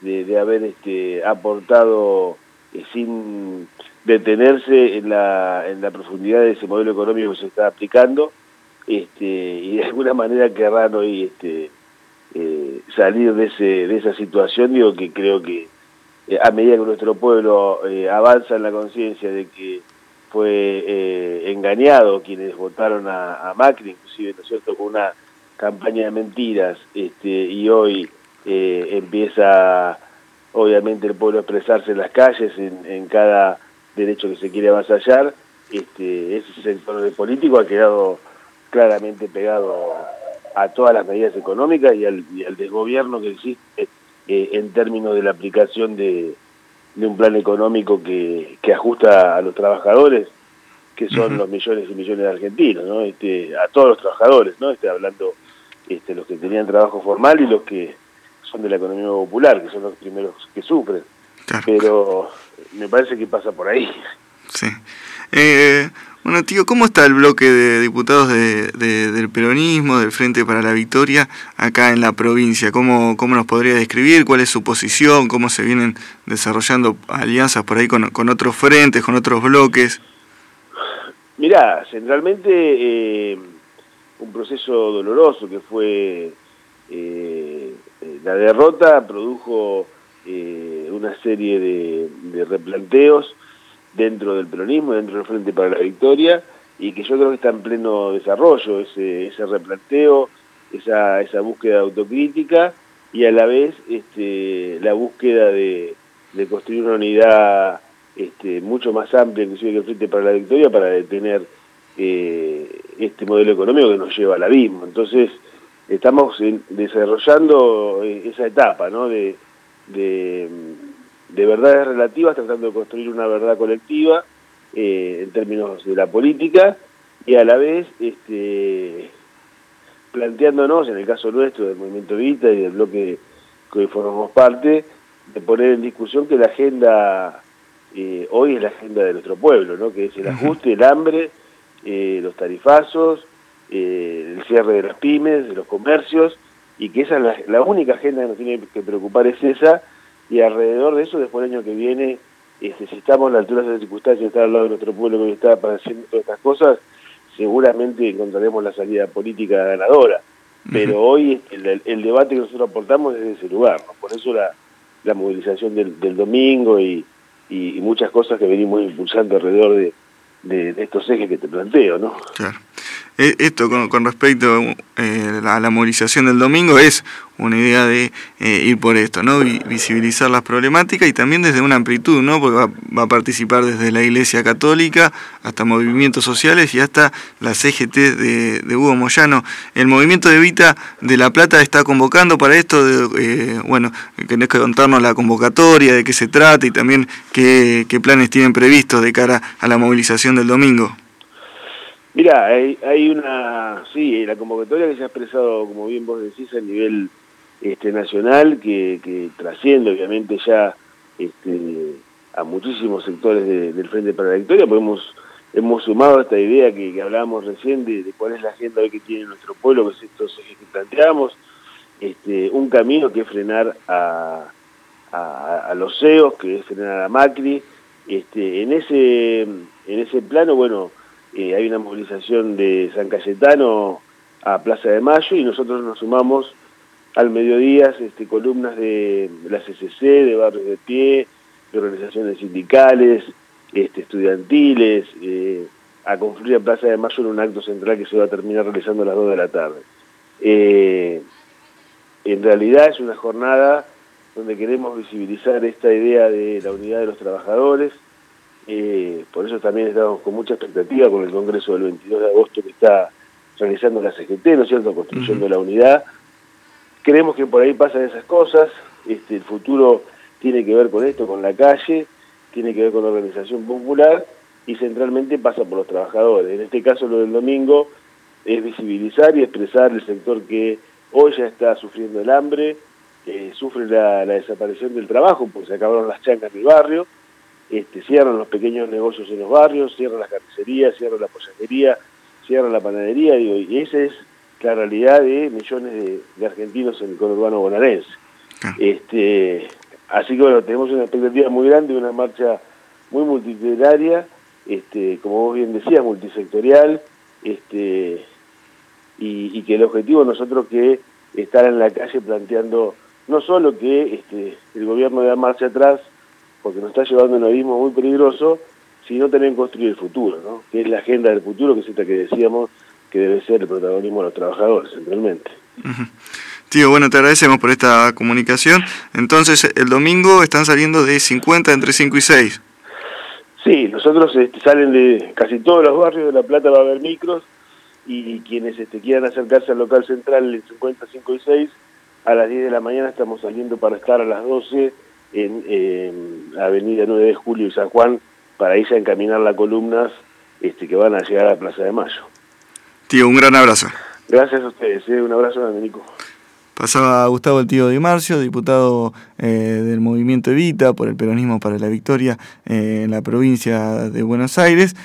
de, haber este, aportado eh, sin detenerse en la, en la profundidad de ese modelo económico que se está aplicando este, y de alguna manera querrán hoy este, eh, salir de, ese, de esa situación, digo que creo que eh, a medida que nuestro pueblo avanza en la conciencia de que fue engañado quienes votaron a, a, Macri, inclusive, ¿no es cierto?, con una campaña de mentiras, este, y hoy empieza obviamente el pueblo expresarse en las calles, en, cada derecho que se quiere avasallar, este, ese sector de político ha quedado claramente pegado a todas las medidas económicas y al, desgobierno que existe eh, en términos de la aplicación de, un plan económico que, ajusta a los trabajadores, que son los millones y millones de argentinos, ¿no? Este, a todos los trabajadores, ¿no? Este, hablando este, los que tenían trabajo formal y los que son de la economía popular, que son los primeros que sufren. Pero me parece que pasa por ahí. Sí. Eh, bueno, tío, ¿cómo está el bloque de diputados de, del peronismo, del Frente para la Victoria, acá en la provincia? ¿Cómo, ¿Cómo nos podría describir? ¿Cuál es su posición? ¿Cómo se vienen desarrollando alianzas por ahí con, con otros frentes, con otros bloques? Mirá, centralmente eh, un proceso doloroso que fue eh, la derrota produjo eh, una serie de, replanteos dentro del peronismo, dentro del Frente para la Victoria, y que yo creo que está en pleno desarrollo ese, ese replanteo, esa, esa búsqueda de autocrítica y a la vez este, la búsqueda de, construir una unidad este, mucho más amplia, inclusive que el Frente para la Victoria, para detener eh, este modelo económico que nos lleva al abismo. Entonces, estamos desarrollando eh, esa etapa ¿no? de, de, verdades relativas, tratando de construir una verdad colectiva eh, en términos de la política y a la vez este, planteándonos, en el caso nuestro del Movimiento Vita y del bloque que hoy formamos parte, de poner en discusión que la agenda eh, hoy es la agenda de nuestro pueblo, ¿no? que es el ajuste, el hambre, los tarifazos, eh, el cierre de las pymes, de los comercios, y que esa es la, única agenda que nos tiene que preocupar es esa, y alrededor de eso, después del año que viene, este, si estamos a la altura de las circunstancias, estar al lado de nuestro pueblo que está padeciendo todas estas cosas, seguramente encontraremos la salida política ganadora. Pero hoy el, debate que nosotros aportamos es de ese lugar, por eso la, movilización del, domingo y, muchas cosas que venimos impulsando alrededor de, de, estos ejes que te planteo, ¿no? Claro. E, esto con, respecto eh, a la movilización del domingo es una idea de eh, ir por esto, ¿no? visibilizar las problemáticas y también desde una amplitud, ¿no? Porque va, a participar desde la Iglesia Católica hasta movimientos sociales y hasta la CGT de, Hugo Moyano. El movimiento de Vita de La Plata está convocando para esto, eh, bueno, querés contarnos la convocatoria, de qué se trata y también qué planes tienen previstos de cara a la movilización del domingo. Mira, hay, hay una, sí, la convocatoria que se ha expresado, como bien vos decís, a nivel este, nacional, que, que trasciende obviamente ya este, a muchísimos sectores del Frente para la Victoria, pues hemos, hemos sumado esta idea que, hablábamos recién de, cuál es la agenda que tiene nuestro pueblo, que es estos ejes que planteamos, este, un camino que es frenar a, a, los CEOs, que es frenar a Macri, este, en ese en ese plano, bueno, eh, hay una movilización de San Cayetano a Plaza de Mayo y nosotros nos sumamos al mediodía este, columnas de, la CCC, de barrios de pie, de organizaciones sindicales, este, estudiantiles, eh, a confluir a Plaza de Mayo en un acto central que se va a terminar realizando a las 2 de la tarde. Eh, en realidad es una jornada donde queremos visibilizar esta idea de la unidad de los trabajadores, eh, por eso también estamos con mucha expectativa con el Congreso del 22 de agosto que está realizando la CGT, ¿no es cierto?, construyendo la unidad. Creemos que por ahí pasan esas cosas, este, el futuro tiene que ver con esto, con la calle, tiene que ver con la organización popular y centralmente pasa por los trabajadores. En este caso lo del domingo es visibilizar y expresar el sector que hoy ya está sufriendo el hambre, eh, sufre la, la desaparición del trabajo porque se acabaron las chancas del barrio, este, cierran los pequeños negocios en los barrios, cierran las carnicerías, cierran la pollajería, cierran la panadería, digo, y esa es la realidad de millones de, argentinos en el conurbano bonaerense. Este, así que bueno, tenemos una expectativa muy grande, una marcha muy multitudinaria, este, como vos bien decías, multisectorial, este, y, que el objetivo nosotros que estar en la calle planteando no solo que este, el gobierno da marcha atrás, porque nos está llevando a un abismo muy peligroso, sino también construir el futuro, ¿no? que es la agenda del futuro, que es esta que decíamos que debe ser el protagonismo de los trabajadores, centralmente. Tío, bueno, te agradecemos por esta comunicación. Entonces, el domingo están saliendo de 50 entre 5 y 6. Sí, nosotros este, salen de casi todos los barrios de La Plata, va a haber micros, y quienes este, quieran acercarse al local central en 50, 5 y 6, a las 10 de la mañana estamos saliendo para estar a las 12 en, Avenida 9 de Julio y San Juan, para irse a encaminar las columnas este, que van a llegar a la Plaza de Mayo. Tío, un gran abrazo. Gracias a ustedes, ¿eh? un abrazo grande, Nico. Pasaba Gustavo el tío Di Marcio, diputado eh, del movimiento Evita por el peronismo para la victoria eh, en la provincia de Buenos Aires.